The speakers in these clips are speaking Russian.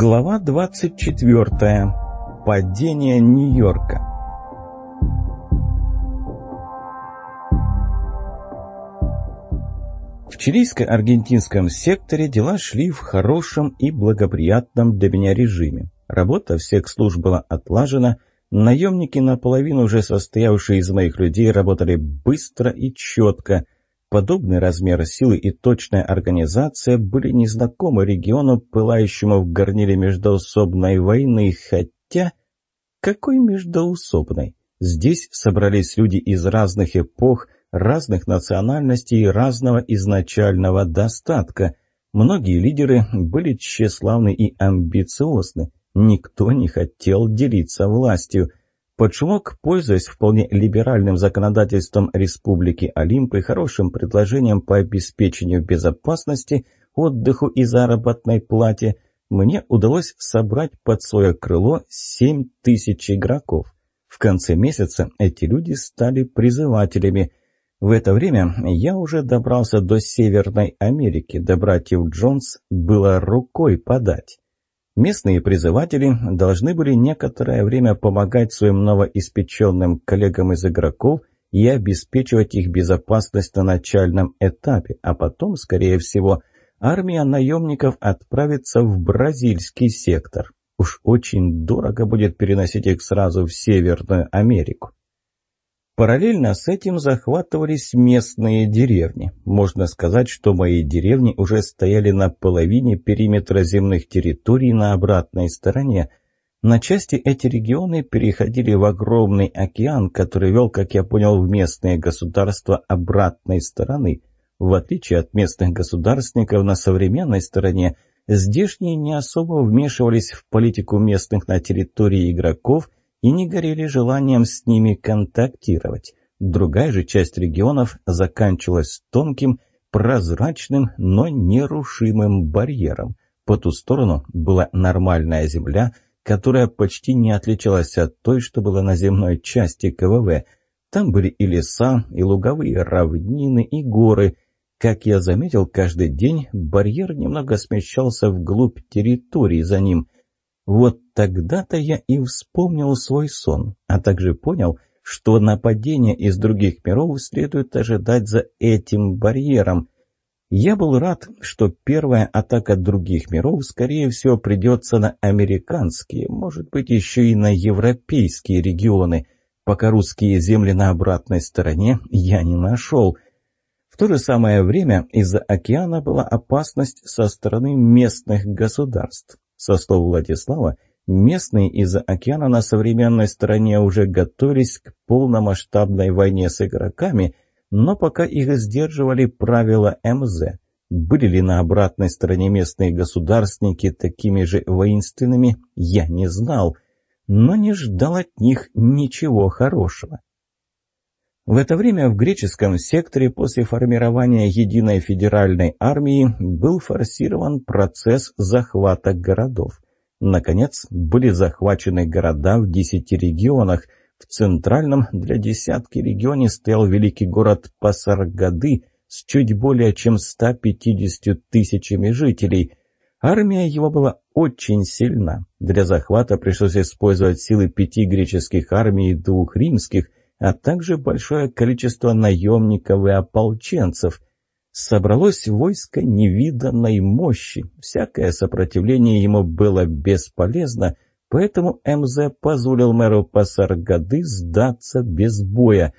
Глава 24. Падение Нью-Йорка. В чилийско-аргентинском секторе дела шли в хорошем и благоприятном для меня режиме. Работа всех служб была отлажена, наемники, наполовину уже состоявшие из моих людей, работали быстро и четко – Подобный размер силы и точная организация были незнакомы региону, пылающему в горниле междоусобной войны, хотя... Какой междоусобной? Здесь собрались люди из разных эпох, разных национальностей и разного изначального достатка. Многие лидеры были тщеславны и амбициозны. Никто не хотел делиться властью. Подшумок, пользуясь вполне либеральным законодательством Республики Олимп и хорошим предложением по обеспечению безопасности, отдыху и заработной плате, мне удалось собрать под свое крыло 7 тысяч игроков. В конце месяца эти люди стали призывателями. В это время я уже добрался до Северной Америки, до братьев Джонс было рукой подать. Местные призыватели должны были некоторое время помогать своим новоиспеченным коллегам из игроков и обеспечивать их безопасность на начальном этапе, а потом, скорее всего, армия наемников отправится в бразильский сектор. Уж очень дорого будет переносить их сразу в Северную Америку. Параллельно с этим захватывались местные деревни. Можно сказать, что мои деревни уже стояли на половине периметра земных территорий на обратной стороне. На части эти регионы переходили в огромный океан, который вел, как я понял, в местные государства обратной стороны. В отличие от местных государственников на современной стороне, здешние не особо вмешивались в политику местных на территории игроков – и не горели желанием с ними контактировать. Другая же часть регионов заканчивалась тонким, прозрачным, но нерушимым барьером. По ту сторону была нормальная земля, которая почти не отличалась от той, что была на земной части КВВ. Там были и леса, и луговые равнины, и горы. Как я заметил, каждый день барьер немного смещался вглубь территории за ним – вот тогда-то я и вспомнил свой сон, а также понял, что нападение из других миров следует ожидать за этим барьером. Я был рад, что первая атака других миров, скорее всего, придется на американские, может быть, еще и на европейские регионы, пока русские земли на обратной стороне я не нашел. В то же самое время из-за океана была опасность со стороны местных государств. Со слов Владислава, местные из-за океана на современной стороне уже готовились к полномасштабной войне с игроками, но пока их сдерживали правила МЗ. Были ли на обратной стороне местные государственники такими же воинственными, я не знал, но не ждал от них ничего хорошего. В это время в греческом секторе после формирования единой федеральной армии был форсирован процесс захвата городов. Наконец, были захвачены города в десяти регионах. В центральном для десятки регионе стоял великий город Пасаргады с чуть более чем 150 тысячами жителей. Армия его была очень сильна. Для захвата пришлось использовать силы пяти греческих армий и двух римских, а также большое количество наемников и ополченцев. Собралось войско невиданной мощи, всякое сопротивление ему было бесполезно, поэтому МЗ позволил мэру Пасаргады сдаться без боя.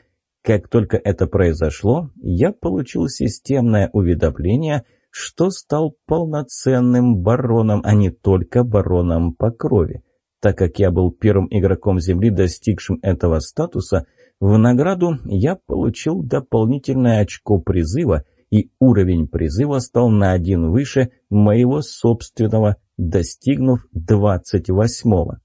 Как только это произошло, я получил системное уведомление, что стал полноценным бароном, а не только бароном по крови. Так как я был первым игроком Земли, достигшим этого статуса – в награду я получил дополнительное очко призыва, и уровень призыва стал на один выше моего собственного, достигнув 28-го.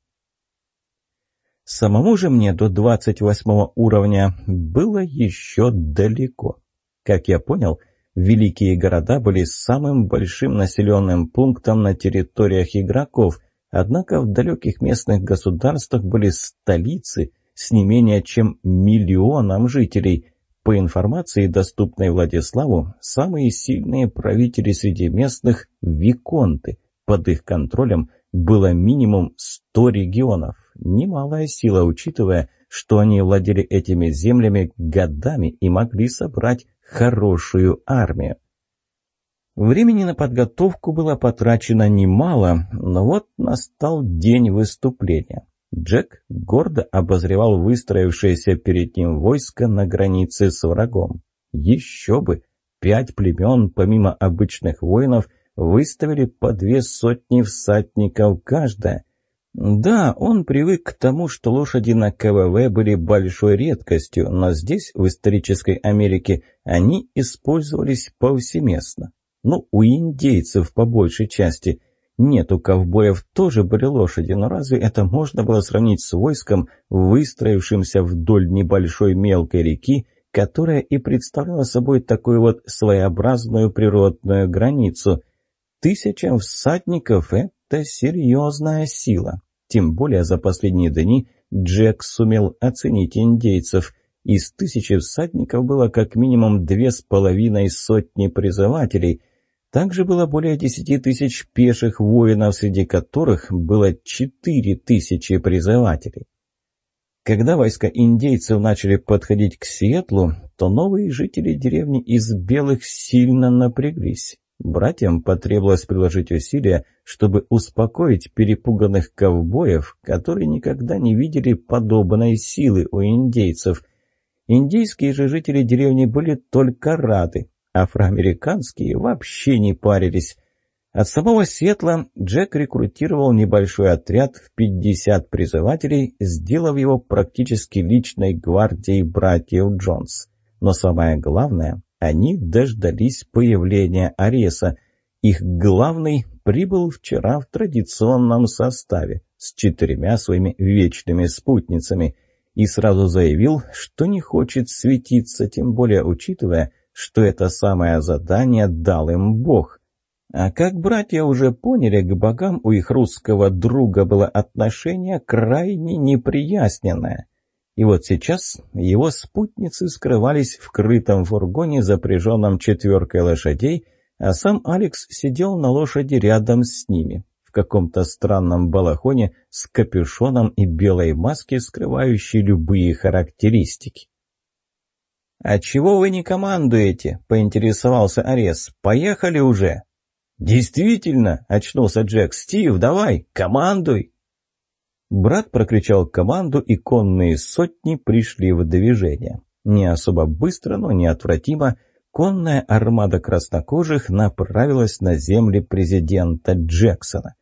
Самому же мне до 28 уровня было еще далеко. Как я понял, великие города были самым большим населенным пунктом на территориях игроков, однако в далеких местных государствах были столицы – с не менее чем миллионом жителей. По информации, доступной Владиславу, самые сильные правители среди местных – виконты. Под их контролем было минимум 100 регионов. Немалая сила, учитывая, что они владели этими землями годами и могли собрать хорошую армию. Времени на подготовку было потрачено немало, но вот настал день выступления. Джек гордо обозревал выстроившееся перед ним войско на границе с врагом. Еще бы! Пять племен, помимо обычных воинов, выставили по две сотни всадников каждая. Да, он привык к тому, что лошади на КВВ были большой редкостью, но здесь, в исторической Америке, они использовались повсеместно. Ну, у индейцев по большей части. Нет, у ковбоев тоже были лошади, но разве это можно было сравнить с войском, выстроившимся вдоль небольшой мелкой реки, которая и представляла собой такую вот своеобразную природную границу? Тысяча всадников — это серьезная сила. Тем более за последние дни Джек сумел оценить индейцев — из тысячи всадников было как минимум две с половиной сотни призывателей – также было более десяти тысяч пеших воинов, среди которых было четыре тысячи призывателей. Когда войска индейцев начали подходить к Сиэтлу, то новые жители деревни из белых сильно напряглись. Братьям потребовалось приложить усилия, чтобы успокоить перепуганных ковбоев, которые никогда не видели подобной силы у индейцев. Индейские же жители деревни были только рады, Афроамериканские вообще не парились. От самого Сетла Джек рекрутировал небольшой отряд в 50 призывателей, сделав его практически личной гвардией братьев Джонс. Но самое главное, они дождались появления Ареса. Их главный прибыл вчера в традиционном составе с четырьмя своими вечными спутницами и сразу заявил, что не хочет светиться, тем более учитывая, что это самое задание дал им Бог. А как братья уже поняли, к богам у их русского друга было отношение крайне неприязненное. И вот сейчас его спутницы скрывались в крытом фургоне, запряженном четверкой лошадей, а сам Алекс сидел на лошади рядом с ними, в каком-то странном балахоне с капюшоном и белой маске, скрывающей любые характеристики. «А чего вы не командуете?» — поинтересовался Арес. «Поехали уже!» «Действительно!» — очнулся Джек. «Стив, давай, командуй!» Брат прокричал команду, и конные сотни пришли в движение. Не особо быстро, но неотвратимо конная армада краснокожих направилась на земли президента Джексона.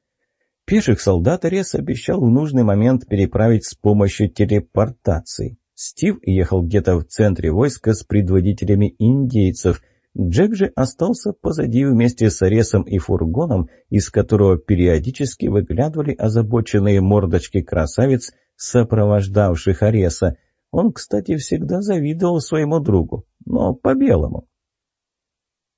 Пеших солдат Арес обещал в нужный момент переправить с помощью телепортации. Стив ехал где-то в центре войска с предводителями индейцев. Джек же остался позади вместе с Аресом и фургоном, из которого периодически выглядывали озабоченные мордочки красавиц, сопровождавших Ареса. Он, кстати, всегда завидовал своему другу, но по-белому.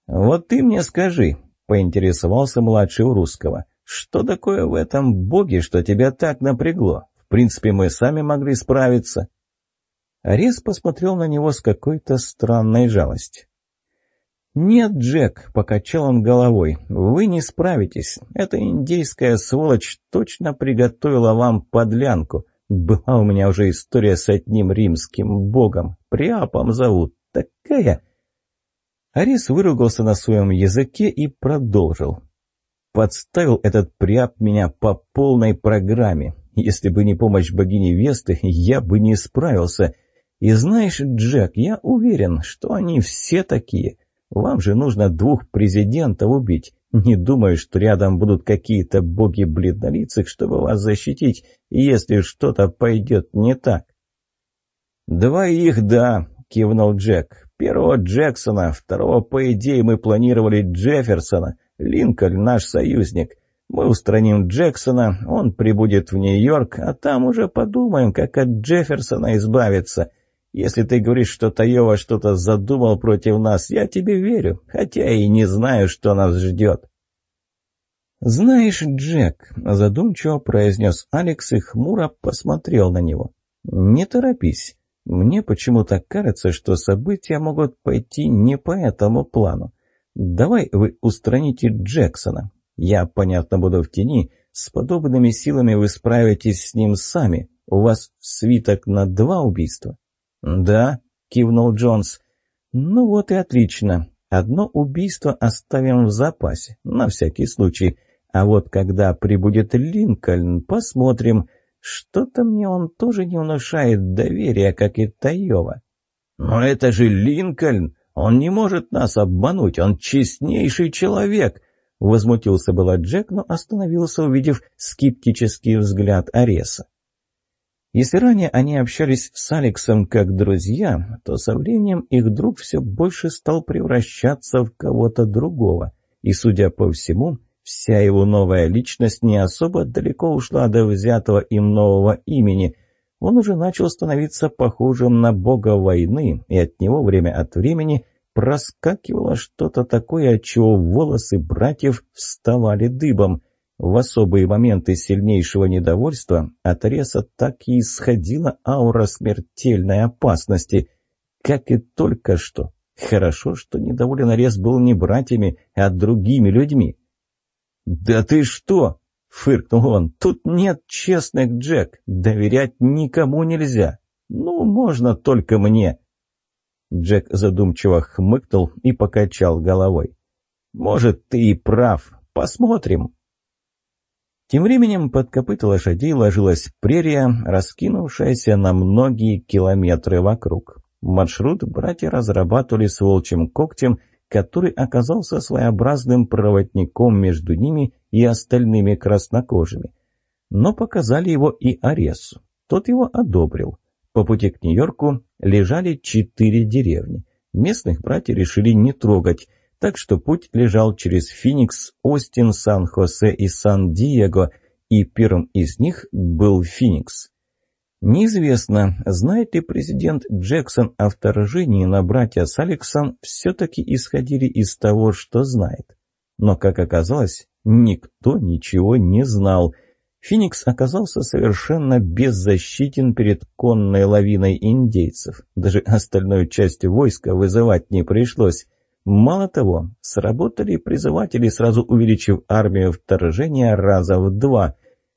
«Вот ты мне скажи», — поинтересовался младший у русского, — «что такое в этом боге, что тебя так напрягло? В принципе, мы сами могли справиться». Арес посмотрел на него с какой-то странной жалостью. «Нет, Джек», — покачал он головой, — «вы не справитесь. Эта индейская сволочь точно приготовила вам подлянку. Была у меня уже история с одним римским богом. Приапом зовут. Такая...» Арис выругался на своем языке и продолжил. «Подставил этот Приап меня по полной программе. Если бы не помощь богини Весты, я бы не справился». И знаешь, Джек, я уверен, что они все такие. Вам же нужно двух президентов убить. Не думаю, что рядом будут какие-то боги бледнолицых, чтобы вас защитить, если что-то пойдет не так. «Двоих, да», — кивнул Джек. «Первого Джексона, второго, по идее, мы планировали Джефферсона. Линкольн наш союзник. Мы устраним Джексона, он прибудет в Нью-Йорк, а там уже подумаем, как от Джефферсона избавиться». Если ты говоришь, что Таева что-то задумал против нас, я тебе верю, хотя и не знаю, что нас ждет». «Знаешь, Джек», — задумчиво произнес Алекс и хмуро посмотрел на него, — «не торопись. Мне почему-то кажется, что события могут пойти не по этому плану. Давай вы устраните Джексона. Я, понятно, буду в тени. С подобными силами вы справитесь с ним сами. У вас свиток на два убийства?» «Да», — кивнул Джонс. «Ну вот и отлично. Одно убийство оставим в запасе, на всякий случай. А вот когда прибудет Линкольн, посмотрим. Что-то мне он тоже не внушает доверия, как и Таева». «Но это же Линкольн! Он не может нас обмануть, он честнейший человек!» Возмутился было Джек, но остановился, увидев скептический взгляд Ареса. Если ранее они общались с Алексом как друзья, то со временем их друг все больше стал превращаться в кого-то другого. И, судя по всему, вся его новая личность не особо далеко ушла до взятого им нового имени. Он уже начал становиться похожим на бога войны, и от него время от времени проскакивало что-то такое, от чего волосы братьев вставали дыбом – в особые моменты сильнейшего недовольства от Реса так и исходила аура смертельной опасности, как и только что. Хорошо, что недоволен Арес был не братьями, а другими людьми. «Да ты что?» — фыркнул он. «Тут нет честных, Джек. Доверять никому нельзя. Ну, можно только мне». Джек задумчиво хмыкнул и покачал головой. «Может, ты и прав. Посмотрим». Тем временем под копыта лошадей ложилась прерия, раскинувшаяся на многие километры вокруг. Маршрут братья разрабатывали с волчьим когтем, который оказался своеобразным проводником между ними и остальными краснокожими. Но показали его и Аресу. Тот его одобрил. По пути к Нью-Йорку лежали четыре деревни. Местных братья решили не трогать – так что путь лежал через Феникс, Остин, Сан-Хосе и Сан-Диего, и первым из них был Феникс. Неизвестно, знает ли президент Джексон о вторжении, но братья с Алексом все-таки исходили из того, что знает. Но, как оказалось, никто ничего не знал. Феникс оказался совершенно беззащитен перед конной лавиной индейцев. Даже остальную часть войска вызывать не пришлось. Мало того, сработали призыватели, сразу увеличив армию вторжения раза в два.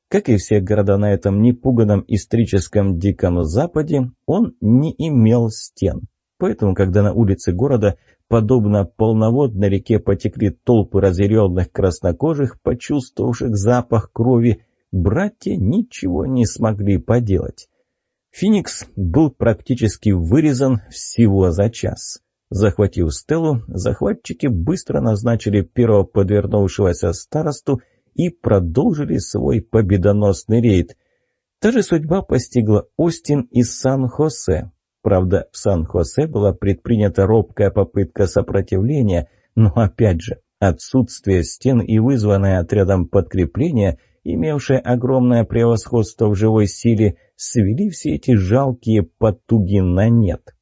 Как и все города на этом непуганном историческом Диком Западе, он не имел стен. Поэтому, когда на улице города, подобно полноводной реке, потекли толпы разъяренных краснокожих, почувствовавших запах крови, братья ничего не смогли поделать. Феникс был практически вырезан всего за час. Захватив Стеллу, захватчики быстро назначили первого подвернувшегося старосту и продолжили свой победоносный рейд. Та же судьба постигла Остин и Сан-Хосе. Правда, в Сан-Хосе была предпринята робкая попытка сопротивления, но опять же, отсутствие стен и вызванное отрядом подкрепление, имевшее огромное превосходство в живой силе, свели все эти жалкие потуги на нет.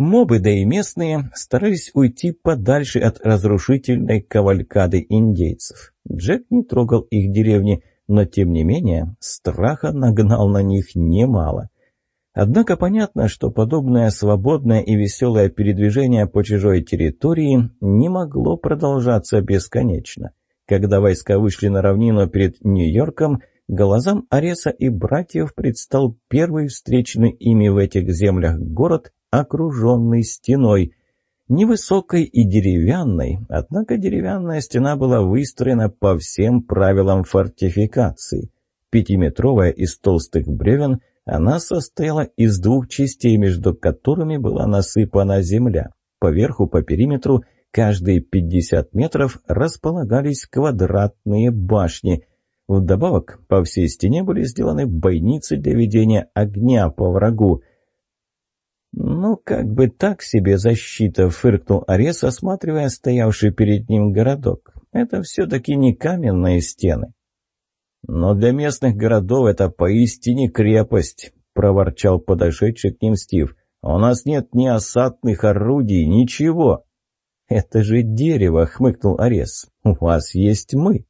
Мобы, да и местные, старались уйти подальше от разрушительной кавалькады индейцев. Джек не трогал их деревни, но тем не менее страха нагнал на них немало. Однако понятно, что подобное свободное и веселое передвижение по чужой территории не могло продолжаться бесконечно. Когда войска вышли на равнину перед Нью-Йорком, глазам Ареса и братьев предстал первый встречный ими в этих землях город окруженный стеной. Невысокой и деревянной, однако деревянная стена была выстроена по всем правилам фортификации. Пятиметровая из толстых бревен, она состояла из двух частей, между которыми была насыпана земля. Поверху, по периметру, каждые 50 метров располагались квадратные башни. Вдобавок, по всей стене были сделаны бойницы для ведения огня по врагу. «Ну, как бы так себе защита», — фыркнул Арес, осматривая стоявший перед ним городок. «Это все-таки не каменные стены». «Но для местных городов это поистине крепость», — проворчал подошедший к ним Стив. «У нас нет ни осадных орудий, ничего». «Это же дерево», — хмыкнул Арес. «У вас есть мы».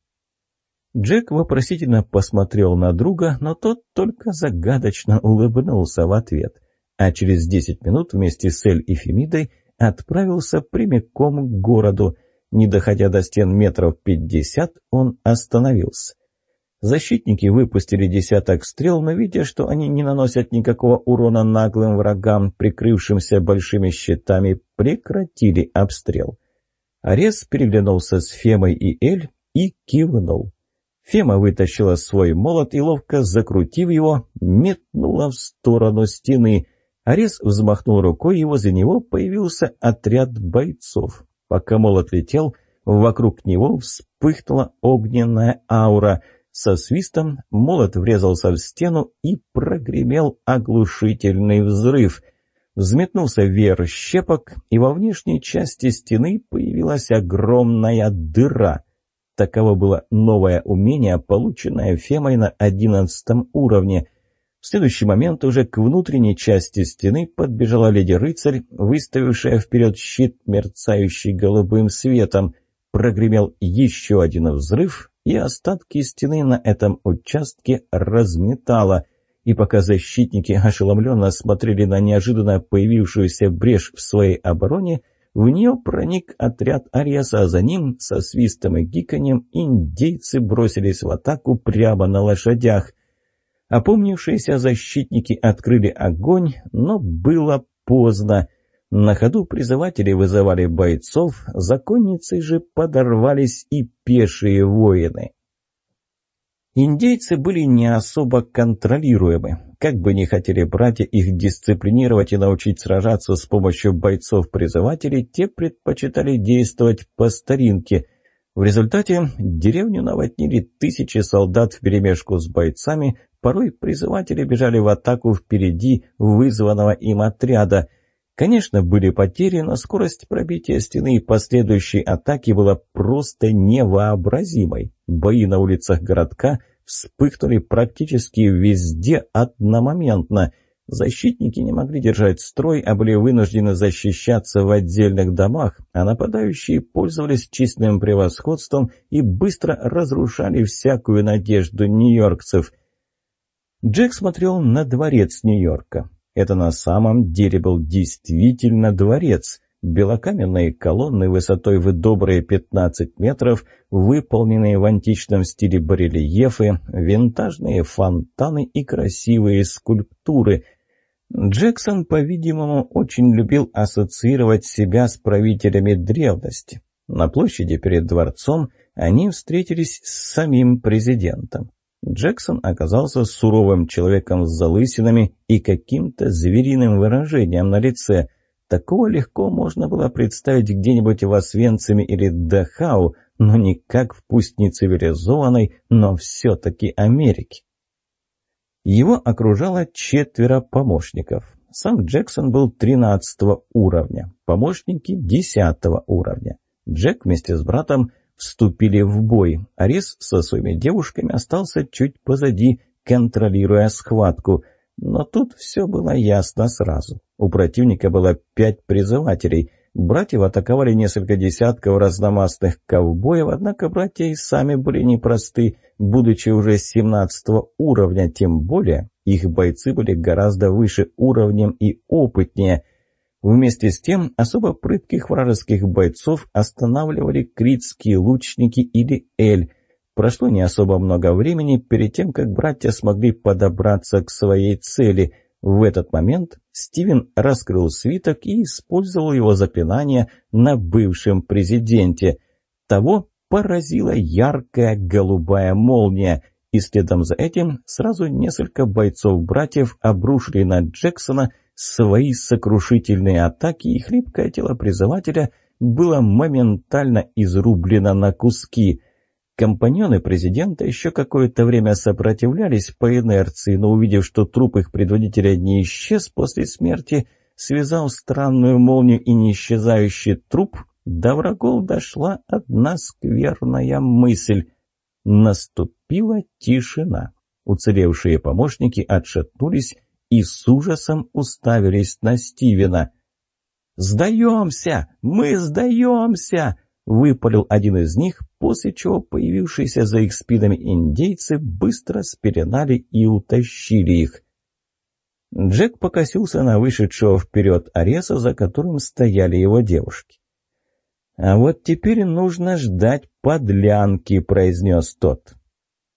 Джек вопросительно посмотрел на друга, но тот только загадочно улыбнулся в ответ — а через 10 минут вместе с Эль и Фемидой отправился прямиком к городу. Не доходя до стен метров пятьдесят, он остановился. Защитники выпустили десяток стрел, но видя, что они не наносят никакого урона наглым врагам, прикрывшимся большими щитами, прекратили обстрел. Арес переглянулся с Фемой и Эль и кивнул. Фема вытащила свой молот и, ловко закрутив его, метнула в сторону стены. Арес взмахнул рукой, и возле него появился отряд бойцов. Пока молот летел, вокруг него вспыхнула огненная аура. Со свистом молот врезался в стену и прогремел оглушительный взрыв. Взметнулся веер щепок, и во внешней части стены появилась огромная дыра. Таково было новое умение, полученное Фемой на одиннадцатом уровне — в следующий момент уже к внутренней части стены подбежала леди-рыцарь, выставившая вперед щит, мерцающий голубым светом. Прогремел еще один взрыв, и остатки стены на этом участке разметало. И пока защитники ошеломленно смотрели на неожиданно появившуюся брешь в своей обороне, в нее проник отряд Ариаса, а за ним, со свистом и гиканьем, индейцы бросились в атаку прямо на лошадях. Опомнившиеся защитники открыли огонь, но было поздно. На ходу призыватели вызывали бойцов, законницы же подорвались и пешие воины. Индейцы были не особо контролируемы. Как бы ни хотели братья их дисциплинировать и научить сражаться с помощью бойцов-призывателей, те предпочитали действовать по старинке. В результате деревню наводнили тысячи солдат вперемешку с бойцами, Порой призыватели бежали в атаку впереди вызванного им отряда. Конечно, были потери, но скорость пробития стены и последующей атаки была просто невообразимой. Бои на улицах городка вспыхнули практически везде одномоментно. Защитники не могли держать строй, а были вынуждены защищаться в отдельных домах, а нападающие пользовались численным превосходством и быстро разрушали всякую надежду нью-йоркцев – Джек смотрел на дворец Нью-Йорка. Это на самом деле был действительно дворец. Белокаменные колонны высотой в добрые 15 метров, выполненные в античном стиле барельефы, винтажные фонтаны и красивые скульптуры. Джексон, по-видимому, очень любил ассоциировать себя с правителями древности. На площади перед дворцом они встретились с самим президентом. Джексон оказался суровым человеком с залысинами и каким-то звериным выражением на лице. Такого легко можно было представить где-нибудь в Освенциме или Дахау, но никак в пусть не цивилизованной, но все-таки Америке. Его окружало четверо помощников. Сам Джексон был 13 уровня, помощники 10 уровня. Джек вместе с братом вступили в бой. Арис со своими девушками остался чуть позади, контролируя схватку. Но тут все было ясно сразу. У противника было пять призывателей. Братьев атаковали несколько десятков разномастных ковбоев, однако братья и сами были непросты, будучи уже 17 уровня, тем более их бойцы были гораздо выше уровнем и опытнее – Вместе с тем, особо прытких вражеских бойцов останавливали критские лучники или эль. Прошло не особо много времени перед тем, как братья смогли подобраться к своей цели. В этот момент Стивен раскрыл свиток и использовал его заклинание на бывшем президенте. Того поразила яркая голубая молния, и следом за этим сразу несколько бойцов-братьев обрушили на Джексона свои сокрушительные атаки, и хлипкое тело призывателя было моментально изрублено на куски. Компаньоны президента еще какое-то время сопротивлялись по инерции, но увидев, что труп их предводителя не исчез после смерти, связал странную молнию и неисчезающий труп, до врагов дошла одна скверная мысль. Наступила тишина. Уцелевшие помощники отшатнулись и с ужасом уставились на Стивена. «Сдаемся! Мы сдаемся!» — выпалил один из них, после чего появившиеся за их спинами индейцы быстро спеленали и утащили их. Джек покосился на вышедшего вперед Ареса, за которым стояли его девушки. «А вот теперь нужно ждать подлянки», — произнес тот.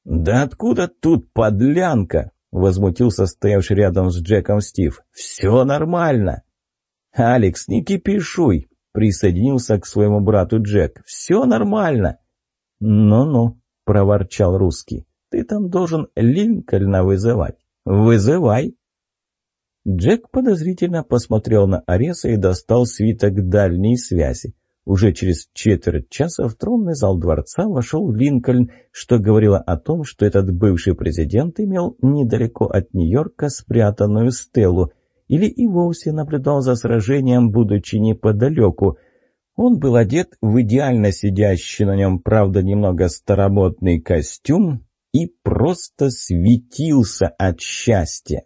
«Да откуда тут подлянка?» — возмутился стоявший рядом с Джеком Стив. «Все нормально». «Алекс, не кипишуй», — присоединился к своему брату Джек. «Все нормально». «Ну-ну», — проворчал русский. «Ты там должен Линкольна вызывать». «Вызывай». Джек подозрительно посмотрел на Ареса и достал свиток дальней связи. Уже через четверть часа в тронный зал дворца вошел Линкольн, что говорило о том, что этот бывший президент имел недалеко от Нью-Йорка спрятанную стелу, или и вовсе наблюдал за сражением, будучи неподалеку. Он был одет в идеально сидящий на нем, правда, немного старомодный костюм и просто светился от счастья.